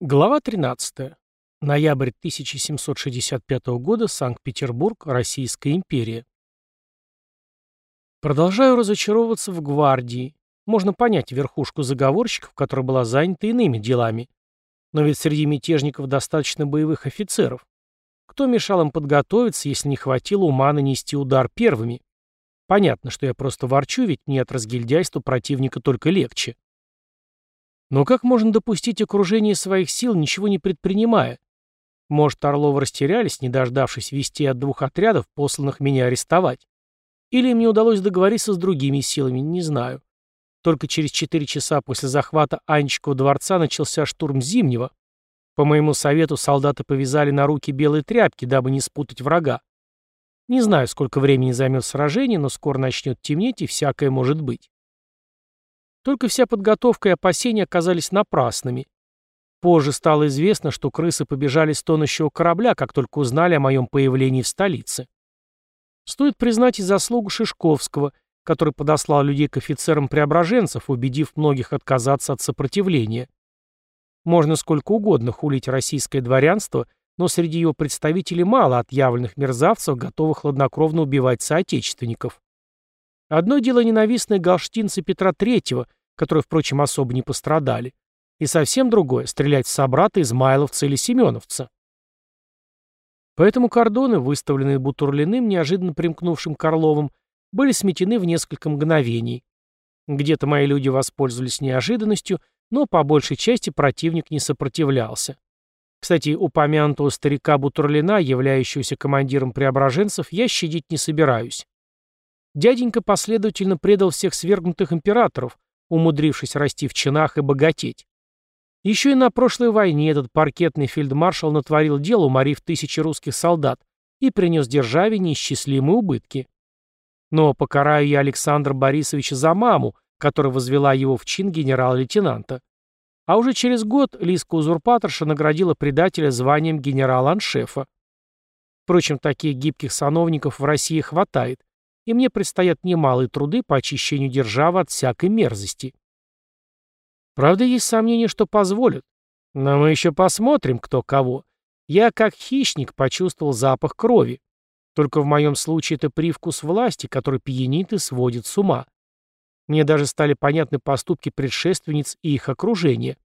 Глава 13. Ноябрь 1765 года. Санкт-Петербург. Российская империя. Продолжаю разочаровываться в гвардии. Можно понять верхушку заговорщиков, которая была занята иными делами. Но ведь среди мятежников достаточно боевых офицеров. Кто мешал им подготовиться, если не хватило ума нанести удар первыми? Понятно, что я просто ворчу, ведь мне от разгильдяйства противника только легче. Но как можно допустить окружение своих сил, ничего не предпринимая? Может, Орловы растерялись, не дождавшись вести от двух отрядов, посланных меня арестовать? Или им не удалось договориться с другими силами, не знаю. Только через четыре часа после захвата Анечкова дворца начался штурм Зимнего. По моему совету солдаты повязали на руки белые тряпки, дабы не спутать врага. Не знаю, сколько времени займет сражение, но скоро начнет темнеть, и всякое может быть. Только вся подготовка и опасения оказались напрасными. Позже стало известно, что крысы побежали с тонущего корабля, как только узнали о моем появлении в столице. Стоит признать и заслугу Шишковского, который подослал людей к офицерам преображенцев, убедив многих отказаться от сопротивления. Можно сколько угодно хулить российское дворянство, но среди его представителей мало отъявленных мерзавцев, готовых хладнокровно убивать соотечественников. Одно дело ненавистные галштинцы Петра III, которые, впрочем, особо не пострадали, и совсем другое — стрелять в собрата измайловца или семеновца. Поэтому кордоны, выставленные Бутурлиным, неожиданно примкнувшим к Орловым, были сметены в несколько мгновений. Где-то мои люди воспользовались неожиданностью, но по большей части противник не сопротивлялся. Кстати, упомянутого старика Бутурлина, являющегося командиром преображенцев, я щадить не собираюсь. Дяденька последовательно предал всех свергнутых императоров, умудрившись расти в чинах и богатеть. Еще и на прошлой войне этот паркетный фельдмаршал натворил дело, уморив тысячи русских солдат, и принес державе неисчислимые убытки. Но покараю я Александра Борисовича за маму, которая возвела его в чин генерал-лейтенанта. А уже через год Лиска-узурпаторша наградила предателя званием генерала-аншефа. Впрочем, таких гибких сановников в России хватает, и мне предстоят немалые труды по очищению державы от всякой мерзости. Правда, есть сомнение, что позволят. Но мы еще посмотрим, кто кого. Я, как хищник, почувствовал запах крови. Только в моем случае это привкус власти, который пьянит и сводит с ума. Мне даже стали понятны поступки предшественниц и их окружения.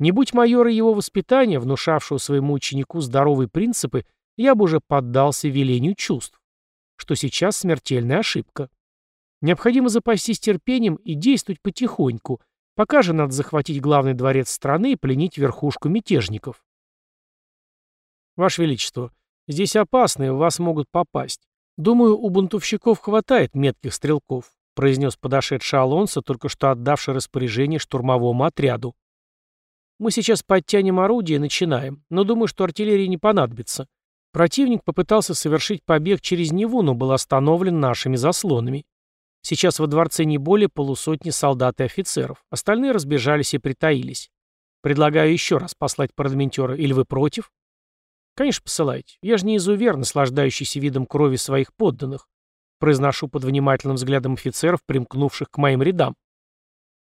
Не будь майора его воспитания, внушавшего своему ученику здоровые принципы, я бы уже поддался велению чувств что сейчас смертельная ошибка. Необходимо запастись терпением и действовать потихоньку, пока же надо захватить главный дворец страны и пленить верхушку мятежников. Ваше Величество, здесь опасно, и в вас могут попасть. Думаю, у бунтовщиков хватает метких стрелков, произнес подошедший Алонсо, только что отдавший распоряжение штурмовому отряду. Мы сейчас подтянем орудие и начинаем, но думаю, что артиллерии не понадобится. Противник попытался совершить побег через Неву, но был остановлен нашими заслонами. Сейчас во дворце не более полусотни солдат и офицеров. Остальные разбежались и притаились. Предлагаю еще раз послать парламентера. Или вы против? Конечно, посылайте. Я же не изувер, наслаждающийся видом крови своих подданных. Произношу под внимательным взглядом офицеров, примкнувших к моим рядам.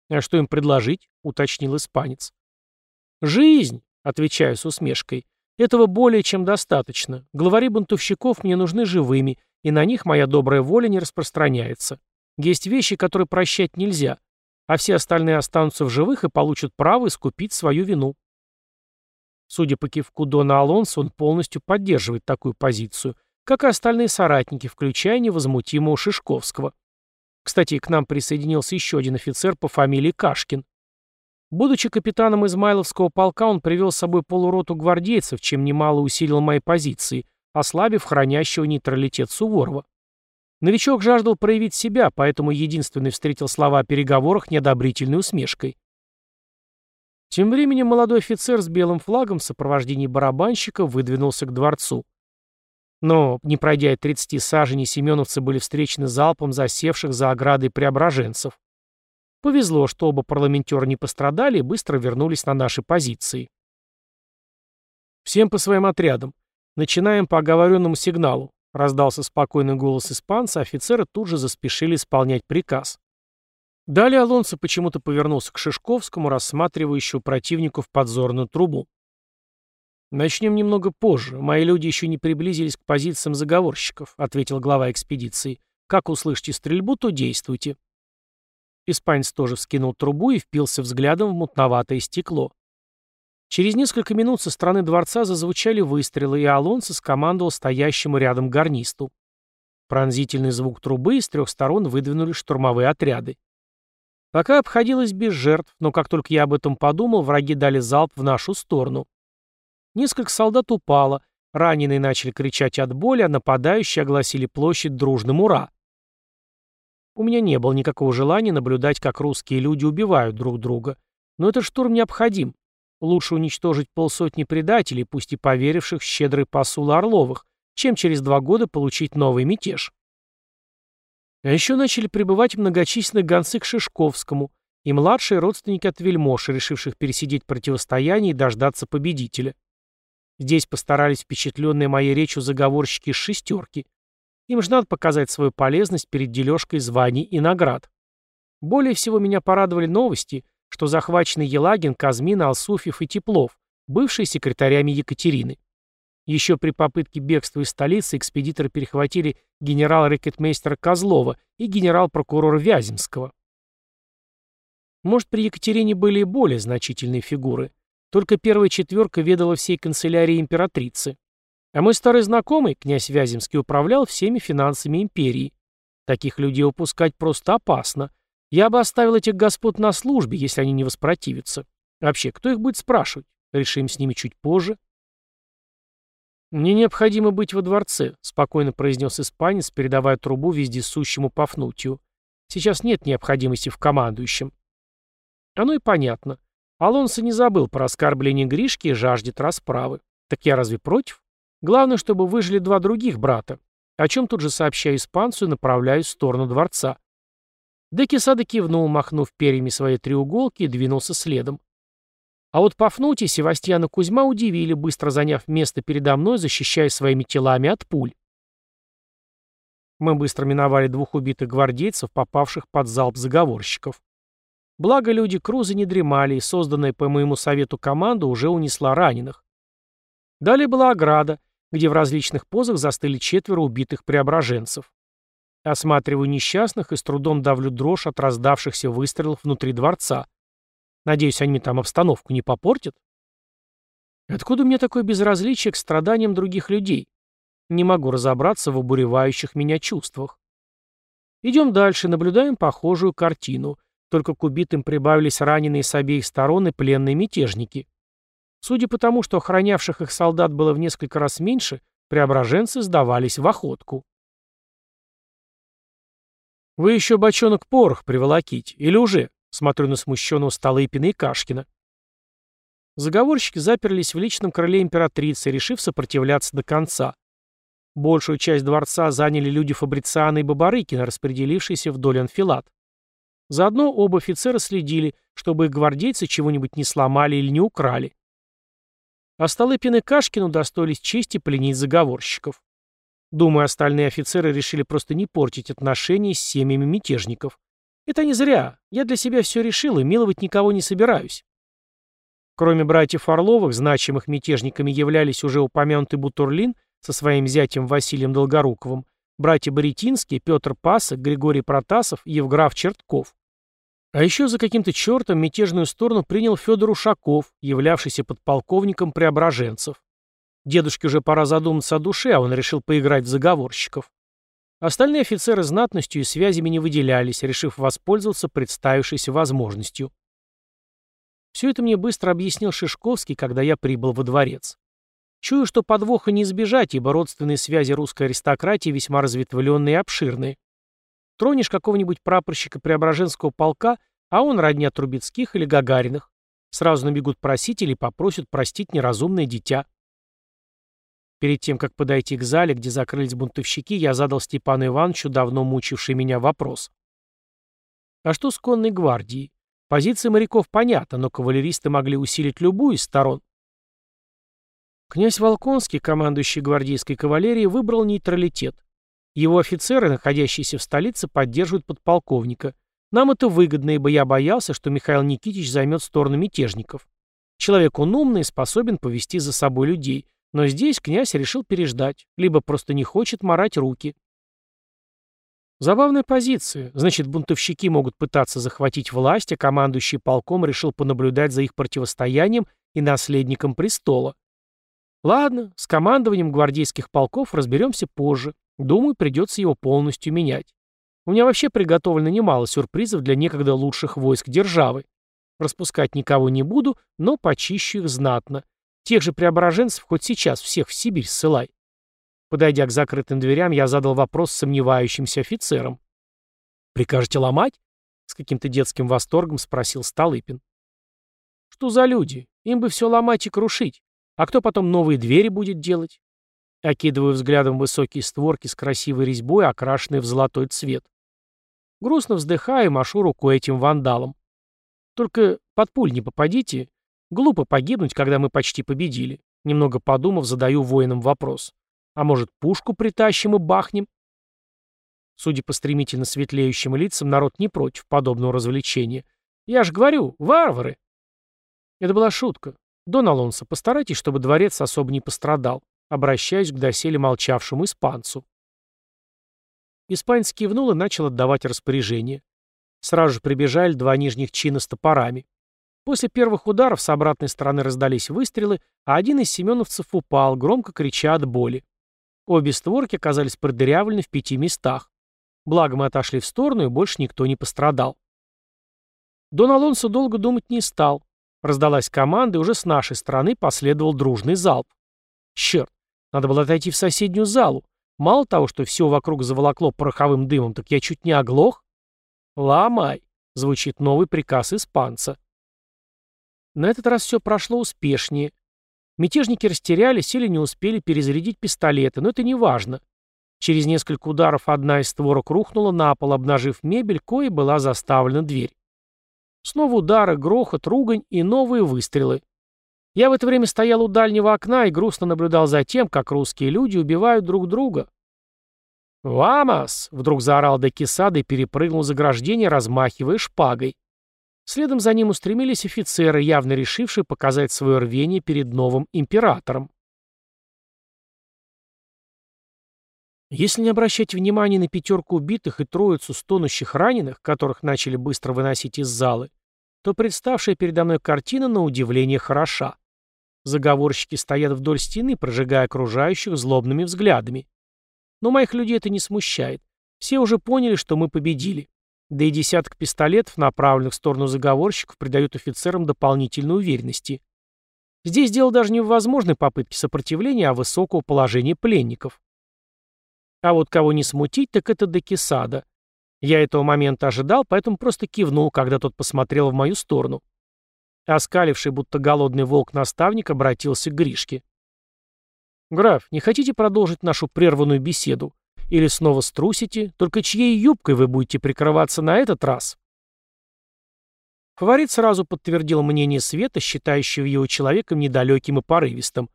А что им предложить? Уточнил испанец. Жизнь, отвечаю с усмешкой. Этого более чем достаточно. Главари бунтовщиков мне нужны живыми, и на них моя добрая воля не распространяется. Есть вещи, которые прощать нельзя, а все остальные останутся в живых и получат право искупить свою вину. Судя по кивку Дона Алонсо, он полностью поддерживает такую позицию, как и остальные соратники, включая невозмутимого Шишковского. Кстати, к нам присоединился еще один офицер по фамилии Кашкин. Будучи капитаном Измайловского полка, он привел с собой полуроту гвардейцев, чем немало усилил мои позиции, ослабив хранящего нейтралитет Суворова. Новичок жаждал проявить себя, поэтому единственный встретил слова о переговорах неодобрительной усмешкой. Тем временем молодой офицер с белым флагом в сопровождении барабанщика выдвинулся к дворцу. Но, не пройдя и 30 саженей, семеновцы были встречены залпом засевших за оградой преображенцев. Повезло, что оба парламентера не пострадали и быстро вернулись на наши позиции. «Всем по своим отрядам. Начинаем по оговоренному сигналу», — раздался спокойный голос испанца, офицеры тут же заспешили исполнять приказ. Далее Алонсо почему-то повернулся к Шишковскому, рассматривающему противнику в подзорную трубу. «Начнем немного позже. Мои люди еще не приблизились к позициям заговорщиков», — ответил глава экспедиции. «Как услышите стрельбу, то действуйте». Испанец тоже вскинул трубу и впился взглядом в мутноватое стекло. Через несколько минут со стороны дворца зазвучали выстрелы, и Алонсо скомандовал стоящему рядом гарнисту. Пронзительный звук трубы, и с трех сторон выдвинули штурмовые отряды. Пока обходилось без жертв, но как только я об этом подумал, враги дали залп в нашу сторону. Несколько солдат упало, раненые начали кричать от боли, а нападающие огласили площадь дружным «Ура!». У меня не было никакого желания наблюдать, как русские люди убивают друг друга. Но этот штурм необходим. Лучше уничтожить полсотни предателей, пусть и поверивших в щедрый посул Орловых, чем через два года получить новый мятеж. А еще начали прибывать многочисленные гонцы к Шишковскому и младшие родственники от вельмож, решивших пересидеть противостояние и дождаться победителя. Здесь постарались впечатленные моей речью заговорщики из «шестерки». Им же надо показать свою полезность перед дележкой званий и наград. Более всего меня порадовали новости, что захвачены Елагин, Казмин, Алсуфьев и Теплов, бывшие секретарями Екатерины. Еще при попытке бегства из столицы экспедиторы перехватили генерал-рекетмейстера Козлова и генерал-прокурора Вяземского. Может, при Екатерине были и более значительные фигуры. Только первая четверка ведала всей канцелярии императрицы. А мой старый знакомый, князь Вяземский, управлял всеми финансами империи. Таких людей упускать просто опасно. Я бы оставил этих господ на службе, если они не воспротивятся. Вообще, кто их будет спрашивать? Решим с ними чуть позже. «Мне необходимо быть во дворце», — спокойно произнес испанец, передавая трубу вездесущему Пафнутию. «Сейчас нет необходимости в командующем». Оно и понятно. Алонсо не забыл про оскорбление Гришки и жаждет расправы. Так я разве против? Главное, чтобы выжили два других брата. О чем тут же сообщаю испанцу и направляюсь в сторону дворца. Декисада кивнул, махнув перьями своей треуголки, и двинулся следом. А вот Севастьян и Кузьма удивили, быстро заняв место передо мной, защищая своими телами от пуль. Мы быстро миновали двух убитых гвардейцев, попавших под залп заговорщиков. Благо люди Круза не дремали, и созданная по моему совету команда уже унесла раненых. Далее была ограда, где в различных позах застыли четверо убитых преображенцев. Осматриваю несчастных и с трудом давлю дрожь от раздавшихся выстрелов внутри дворца. Надеюсь, они там обстановку не попортят? Откуда мне такое безразличие к страданиям других людей? Не могу разобраться в обуревающих меня чувствах. Идем дальше, наблюдаем похожую картину. Только к убитым прибавились раненые с обеих сторон и пленные мятежники. Судя по тому, что охранявших их солдат было в несколько раз меньше, преображенцы сдавались в охотку. «Вы еще бочонок порох приволоките, или уже?» Смотрю на смущенного Столыпина и Кашкина. Заговорщики заперлись в личном крыле императрицы, решив сопротивляться до конца. Большую часть дворца заняли люди Фабрициана и Бабарыкина, распределившиеся вдоль анфилат. Заодно оба офицера следили, чтобы их гвардейцы чего-нибудь не сломали или не украли. А Столыпин и Кашкин удостоились чести пленить заговорщиков. Думаю, остальные офицеры решили просто не портить отношения с семьями мятежников. Это не зря. Я для себя все решил и миловать никого не собираюсь. Кроме братьев Орловых, значимых мятежниками являлись уже упомянутый Бутурлин со своим зятем Василием Долгоруковым, братья Боретинские, Петр Пасок, Григорий Протасов, Евграф Чертков. А еще за каким-то чертом мятежную сторону принял Федор Ушаков, являвшийся подполковником преображенцев. Дедушке уже пора задуматься о душе, а он решил поиграть в заговорщиков. Остальные офицеры знатностью и связями не выделялись, решив воспользоваться представившейся возможностью. Все это мне быстро объяснил Шишковский, когда я прибыл во дворец. Чую, что подвоха не избежать, ибо родственные связи русской аристократии весьма разветвленные и обширные. Тронешь какого-нибудь прапорщика Преображенского полка, а он родня Трубецких или Гагариных. Сразу набегут просители и попросят простить неразумное дитя. Перед тем, как подойти к зале, где закрылись бунтовщики, я задал Степану Ивановичу, давно мучивший меня, вопрос. А что с конной гвардией? Позиция моряков понятна, но кавалеристы могли усилить любую из сторон. Князь Волконский, командующий гвардейской кавалерией, выбрал нейтралитет. Его офицеры, находящиеся в столице, поддерживают подполковника. Нам это выгодно, ибо я боялся, что Михаил Никитич займет сторону мятежников. Человек он умный способен повести за собой людей, но здесь князь решил переждать, либо просто не хочет морать руки. Забавная позиция. Значит, бунтовщики могут пытаться захватить власть, а командующий полком решил понаблюдать за их противостоянием и наследником престола. Ладно, с командованием гвардейских полков разберемся позже. Думаю, придется его полностью менять. У меня вообще приготовлено немало сюрпризов для некогда лучших войск державы. Распускать никого не буду, но почищу их знатно. Тех же преображенцев хоть сейчас всех в Сибирь ссылай. Подойдя к закрытым дверям, я задал вопрос сомневающимся офицерам. «Прикажете ломать?» — с каким-то детским восторгом спросил Столыпин. «Что за люди? Им бы все ломать и крушить. А кто потом новые двери будет делать?» Окидываю взглядом высокие створки с красивой резьбой, окрашенные в золотой цвет. Грустно вздыхаю и машу рукой этим вандалам. Только под пуль не попадите. Глупо погибнуть, когда мы почти победили. Немного подумав, задаю воинам вопрос. А может, пушку притащим и бахнем? Судя по стремительно светлеющим лицам, народ не против подобного развлечения. Я ж говорю, варвары. Это была шутка. Дон Алонсо, постарайтесь, чтобы дворец особо не пострадал. Обращаюсь к доселе молчавшему испанцу. Испанец кивнул и начал отдавать распоряжение. Сразу же прибежали два нижних чина с топорами. После первых ударов с обратной стороны раздались выстрелы, а один из семеновцев упал, громко крича от боли. Обе створки оказались продырявлены в пяти местах. Благо мы отошли в сторону, и больше никто не пострадал. Дон Алонсо долго думать не стал. Раздалась команда, и уже с нашей стороны последовал дружный залп. Черт, надо было отойти в соседнюю залу. Мало того, что все вокруг заволокло пороховым дымом, так я чуть не оглох. «Ломай!» — звучит новый приказ испанца. На этот раз все прошло успешнее. Мятежники растерялись или не успели перезарядить пистолеты, но это не важно. Через несколько ударов одна из створок рухнула на пол, обнажив мебель, кое была заставлена дверь. Снова удары, грохот, ругань и новые выстрелы. Я в это время стоял у дальнего окна и грустно наблюдал за тем, как русские люди убивают друг друга. «Вамос!» — вдруг заорал Декисада и перепрыгнул заграждение, размахивая шпагой. Следом за ним устремились офицеры, явно решившие показать свое рвение перед новым императором. Если не обращать внимания на пятерку убитых и троицу стонущих раненых, которых начали быстро выносить из залы, то представшая передо мной картина на удивление хороша. Заговорщики стоят вдоль стены, прожигая окружающих злобными взглядами. Но моих людей это не смущает. Все уже поняли, что мы победили. Да и десяток пистолетов, направленных в сторону заговорщиков, придают офицерам дополнительной уверенности. Здесь дело даже не в возможной попытке сопротивления, а высокого положения пленников. А вот кого не смутить, так это Декисада. Я этого момента ожидал, поэтому просто кивнул, когда тот посмотрел в мою сторону. Оскаливший, будто голодный волк-наставник, обратился к Гришке. «Граф, не хотите продолжить нашу прерванную беседу? Или снова струсите? Только чьей юбкой вы будете прикрываться на этот раз?» Фаворит сразу подтвердил мнение Света, считающего его человеком недалеким и порывистым.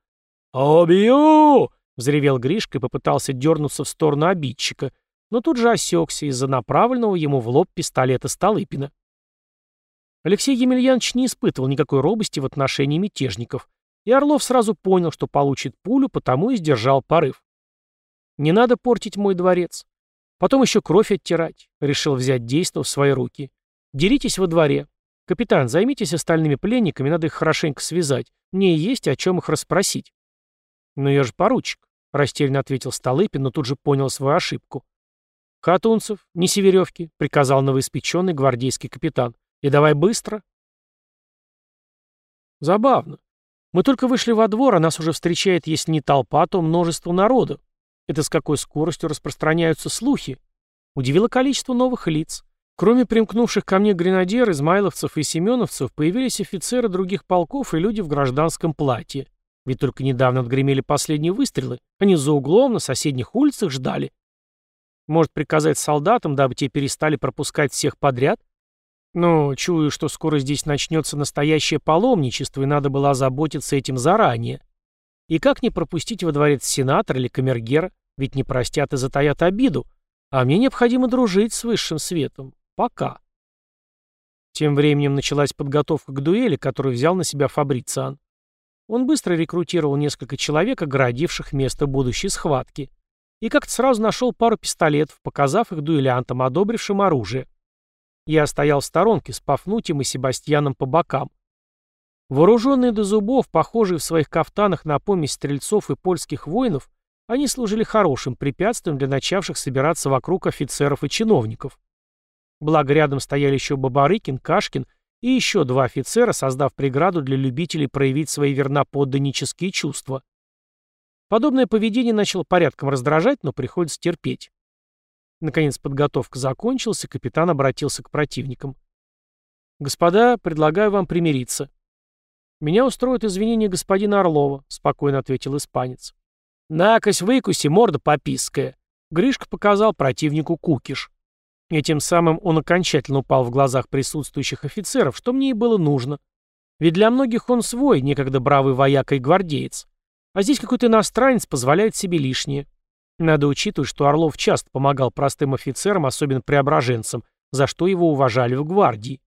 «Обью!» — взревел Гришка и попытался дернуться в сторону обидчика, но тут же осекся из-за направленного ему в лоб пистолета Столыпина. Алексей Емельянович не испытывал никакой робости в отношении мятежников, и Орлов сразу понял, что получит пулю, потому и сдержал порыв. «Не надо портить мой дворец. Потом еще кровь оттирать», — решил взять действо в свои руки. «Деритесь во дворе. Капитан, займитесь остальными пленниками, надо их хорошенько связать. Мне есть о чем их расспросить». «Но я же поручик», — растерянно ответил Столыпин, но тут же понял свою ошибку. «Хатунцев, неси веревки», — приказал новоиспеченный гвардейский капитан. «И давай быстро». Забавно. Мы только вышли во двор, а нас уже встречает, если не толпа, то множество народа. Это с какой скоростью распространяются слухи. Удивило количество новых лиц. Кроме примкнувших ко мне гренадер, измайловцев и семеновцев, появились офицеры других полков и люди в гражданском платье. Ведь только недавно отгремели последние выстрелы. Они за углом на соседних улицах ждали. Может приказать солдатам, дабы те перестали пропускать всех подряд? Но чую, что скоро здесь начнется настоящее паломничество, и надо было озаботиться этим заранее. И как не пропустить во дворец сенатора или камергера, ведь не простят и затаят обиду. А мне необходимо дружить с высшим светом. Пока. Тем временем началась подготовка к дуэли, которую взял на себя Фабрициан. Он быстро рекрутировал несколько человек, оградивших место будущей схватки. И как-то сразу нашел пару пистолетов, показав их дуэлянтам, одобрившим оружие. Я стоял в сторонке с Пафнутием и Себастьяном по бокам. Вооруженные до зубов, похожие в своих кафтанах на помесь стрельцов и польских воинов, они служили хорошим препятствием для начавших собираться вокруг офицеров и чиновников. Благо рядом стояли еще Бабарыкин, Кашкин и еще два офицера, создав преграду для любителей проявить свои верноподданнические чувства. Подобное поведение начало порядком раздражать, но приходится терпеть. Наконец подготовка закончилась, и капитан обратился к противникам. «Господа, предлагаю вам примириться». «Меня устроит извинение господина Орлова», — спокойно ответил испанец. «Накось выкуси, морда попиская», — Гришка показал противнику кукиш. И тем самым он окончательно упал в глазах присутствующих офицеров, что мне и было нужно. Ведь для многих он свой, некогда бравый вояка и гвардеец. А здесь какой-то иностранец позволяет себе лишнее. Надо учитывать, что Орлов часто помогал простым офицерам, особенно преображенцам, за что его уважали в гвардии.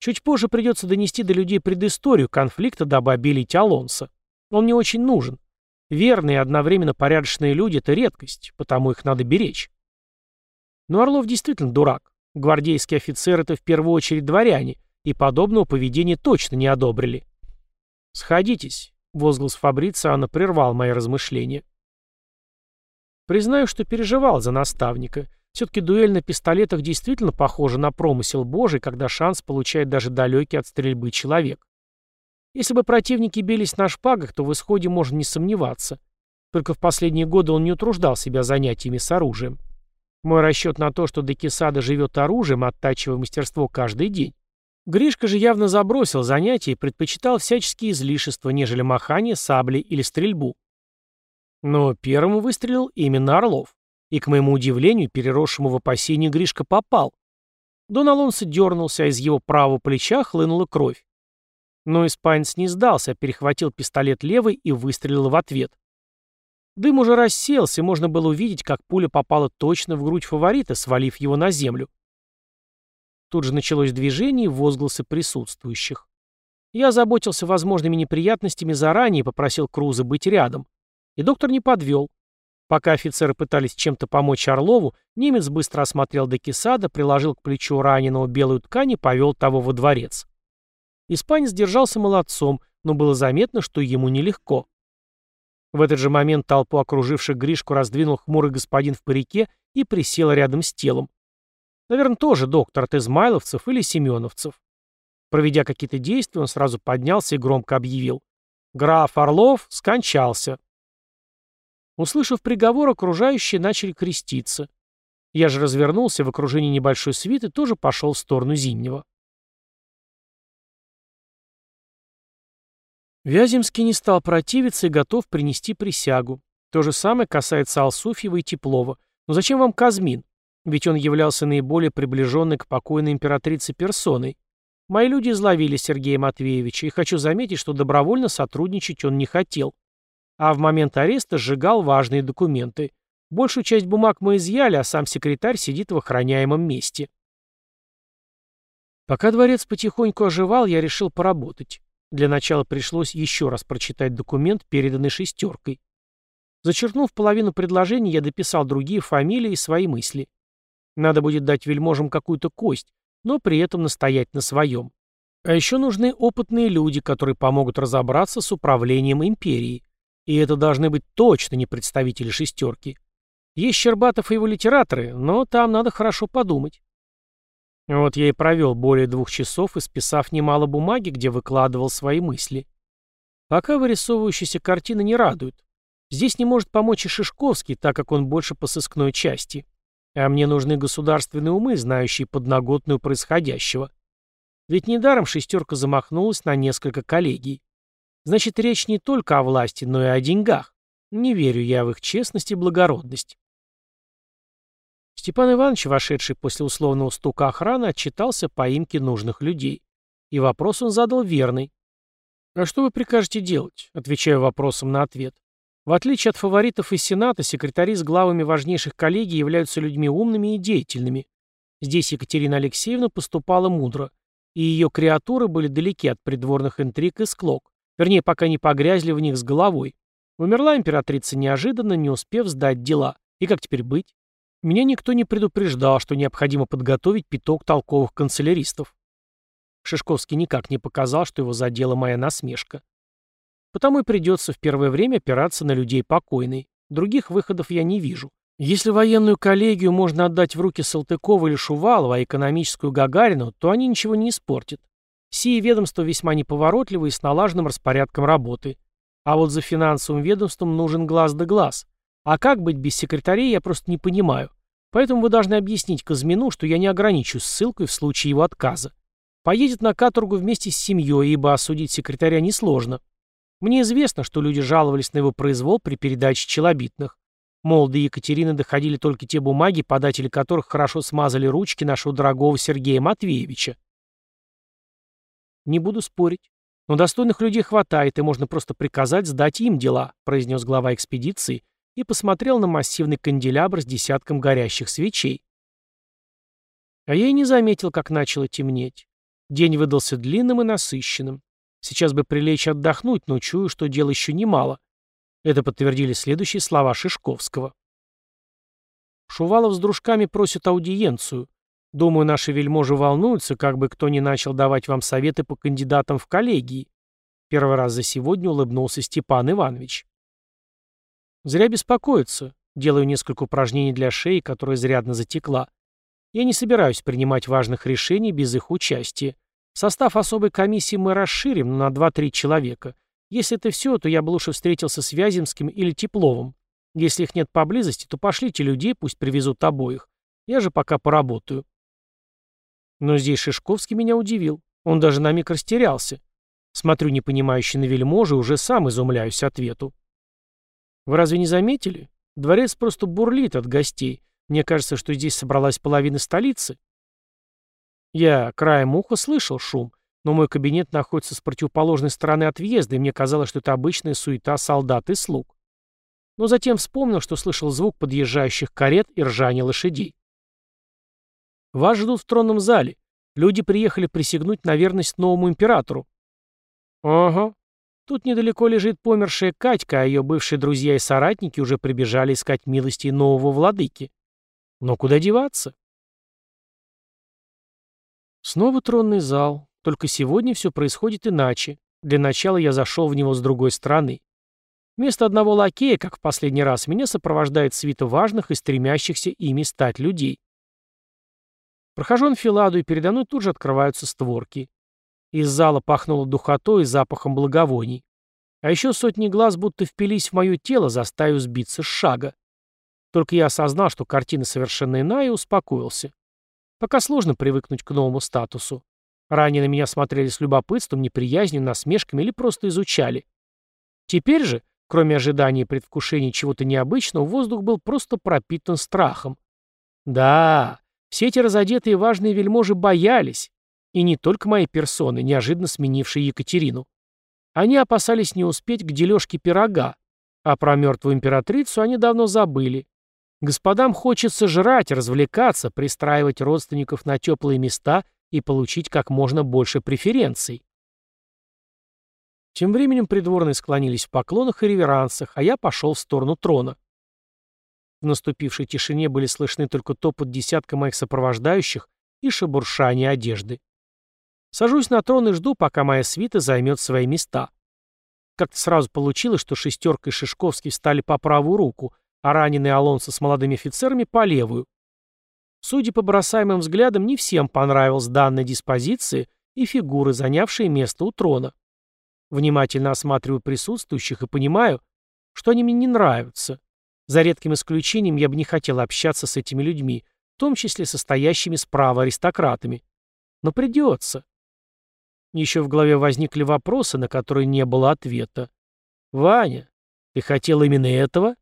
Чуть позже придется донести до людей предысторию конфликта, дабы обелить Алонса. Он мне очень нужен. Верные и одновременно порядочные люди — это редкость, потому их надо беречь. Но Орлов действительно дурак. Гвардейские офицеры — это в первую очередь дворяне, и подобного поведения точно не одобрили. «Сходитесь», — возглас Фабрициана прервал мои размышления. Признаю, что переживал за наставника. Все-таки дуэль на пистолетах действительно похожа на промысел божий, когда шанс получает даже далекий от стрельбы человек. Если бы противники бились на шпагах, то в исходе можно не сомневаться. Только в последние годы он не утруждал себя занятиями с оружием. Мой расчет на то, что Декисада живет оружием, оттачивая мастерство каждый день. Гришка же явно забросил занятия и предпочитал всяческие излишества, нежели махание, сабли или стрельбу. Но первым выстрелил именно Орлов. И, к моему удивлению, переросшему в опасении Гришка попал. Дон Алонсо дернулся, а из его правого плеча хлынула кровь. Но испанец не сдался, а перехватил пистолет левой и выстрелил в ответ. Дым уже рассеялся, и можно было увидеть, как пуля попала точно в грудь фаворита, свалив его на землю. Тут же началось движение и возгласы присутствующих. Я заботился возможными неприятностями заранее и попросил Круза быть рядом. И доктор не подвел. Пока офицеры пытались чем-то помочь Орлову, немец быстро осмотрел Декисада, приложил к плечу раненого белую ткань и повел того во дворец. Испанец держался молодцом, но было заметно, что ему нелегко. В этот же момент толпу окруживших Гришку раздвинул хмурый господин в парике и присел рядом с телом. Наверное, тоже доктор от измайловцев или семеновцев. Проведя какие-то действия, он сразу поднялся и громко объявил. «Граф Орлов скончался. Услышав приговор, окружающие начали креститься. Я же развернулся в окружении небольшой свиты тоже пошел в сторону Зимнего. Вяземский не стал противиться и готов принести присягу. То же самое касается Алсуфьева и Теплова. Но зачем вам Казмин? Ведь он являлся наиболее приближенной к покойной императрице персоной. Мои люди изловили Сергея Матвеевича, и хочу заметить, что добровольно сотрудничать он не хотел а в момент ареста сжигал важные документы. Большую часть бумаг мы изъяли, а сам секретарь сидит в охраняемом месте. Пока дворец потихоньку оживал, я решил поработать. Для начала пришлось еще раз прочитать документ, переданный шестеркой. Зачеркнув половину предложений, я дописал другие фамилии и свои мысли. Надо будет дать вельможам какую-то кость, но при этом настоять на своем. А еще нужны опытные люди, которые помогут разобраться с управлением империей. И это должны быть точно не представители шестерки. Есть Щербатов и его литераторы, но там надо хорошо подумать. Вот я и провел более двух часов, исписав немало бумаги, где выкладывал свои мысли. Пока вырисовывающаяся картина не радует. Здесь не может помочь и Шишковский, так как он больше по сыскной части. А мне нужны государственные умы, знающие подноготную происходящего. Ведь недаром шестерка замахнулась на несколько коллегий. Значит, речь не только о власти, но и о деньгах. Не верю я в их честность и благородность. Степан Иванович, вошедший после условного стука охраны, отчитался по имке нужных людей. И вопрос он задал верный. «А что вы прикажете делать?» Отвечаю вопросом на ответ. В отличие от фаворитов из Сената, секретари с главами важнейших коллегий являются людьми умными и деятельными. Здесь Екатерина Алексеевна поступала мудро. и ее креатуры были далеки от придворных интриг и склок, вернее, пока не погрязли в них с головой. Умерла императрица неожиданно, не успев сдать дела. И как теперь быть? Меня никто не предупреждал, что необходимо подготовить пяток толковых канцеляристов. Шишковский никак не показал, что его задела моя насмешка. Потому и придется в первое время опираться на людей покойной. Других выходов я не вижу. Если военную коллегию можно отдать в руки Салтыкова или Шувалова, а экономическую Гагарину, то они ничего не испортят. Сие ведомства весьма неповоротливы и с налаженным распорядком работы. А вот за финансовым ведомством нужен глаз да глаз. А как быть без секретарей, я просто не понимаю. Поэтому вы должны объяснить Казмину, что я не ограничусь ссылкой в случае его отказа. Поедет на каторгу вместе с семьей, ибо осудить секретаря несложно. Мне известно, что люди жаловались на его произвол при передаче челобитных. Мол, до Екатерины доходили только те бумаги, податели которых хорошо смазали ручки нашего дорогого Сергея Матвеевича. Не буду спорить. Но достойных людей хватает, и можно просто приказать сдать им дела, произнес глава экспедиции и посмотрел на массивный канделябр с десятком горящих свечей. А я и не заметил, как начало темнеть. День выдался длинным и насыщенным. Сейчас бы прилечь отдохнуть, но чую, что дел еще немало. Это подтвердили следующие слова Шишковского. Шувалов с дружками просят аудиенцию. Думаю, наши вельможи волнуются, как бы кто ни начал давать вам советы по кандидатам в коллегии. Первый раз за сегодня улыбнулся Степан Иванович. Зря беспокоиться. Делаю несколько упражнений для шеи, которая изрядно затекла. Я не собираюсь принимать важных решений без их участия. Состав особой комиссии мы расширим на 2-3 человека. Если это все, то я бы лучше встретился с Вяземским или Тепловым. Если их нет поблизости, то пошлите людей, пусть привезут обоих. Я же пока поработаю. Но здесь Шишковский меня удивил. Он даже на миг растерялся. Смотрю непонимающе на вельможи, уже сам изумляюсь ответу. Вы разве не заметили? Дворец просто бурлит от гостей. Мне кажется, что здесь собралась половина столицы. Я краем уха слышал шум, но мой кабинет находится с противоположной стороны от въезда, и мне казалось, что это обычная суета солдат и слуг. Но затем вспомнил, что слышал звук подъезжающих карет и ржания лошадей. Вас ждут в тронном зале. Люди приехали присягнуть на верность новому императору. Ага. Тут недалеко лежит помершая Катька, а ее бывшие друзья и соратники уже прибежали искать милости нового владыки. Но куда деваться? Снова тронный зал. Только сегодня все происходит иначе. Для начала я зашел в него с другой стороны. Вместо одного лакея, как в последний раз, меня сопровождает свита важных и стремящихся ими стать людей. Прохожу анфиладу, и передо мной тут же открываются створки. Из зала пахнуло духотой и запахом благовоний. А еще сотни глаз будто впились в мое тело, заставив сбиться с шага. Только я осознал, что картина совершенно иная, и успокоился. Пока сложно привыкнуть к новому статусу. Ранее на меня смотрели с любопытством, неприязнью, насмешками или просто изучали. Теперь же, кроме ожидания и предвкушения чего-то необычного, воздух был просто пропитан страхом. Да, все эти разодетые важные вельможи боялись. И не только моей персоны, неожиданно сменившей Екатерину. Они опасались не успеть к дележке пирога, а про мертвую императрицу они давно забыли. Господам хочется жрать, развлекаться, пристраивать родственников на теплые места и получить как можно больше преференций. Тем временем придворные склонились в поклонах и реверансах, а я пошел в сторону трона. В наступившей тишине были слышны только топот десятка моих сопровождающих и шебуршание одежды. Сажусь на трон и жду, пока моя свита займет свои места. Как-то сразу получилось, что шестерка и Шишковский встали по правую руку, а раненый Алонсо с молодыми офицерами по левую. Судя по бросаемым взглядам, не всем понравилась данная диспозиция и фигуры, занявшие место у трона. Внимательно осматриваю присутствующих и понимаю, что они мне не нравятся. За редким исключением я бы не хотел общаться с этими людьми, в том числе состоящими справа аристократами. Но придется. Еще в голове возникли вопросы, на которые не было ответа. «Ваня, ты хотел именно этого?»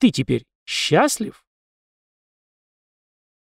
Ты теперь счастлив?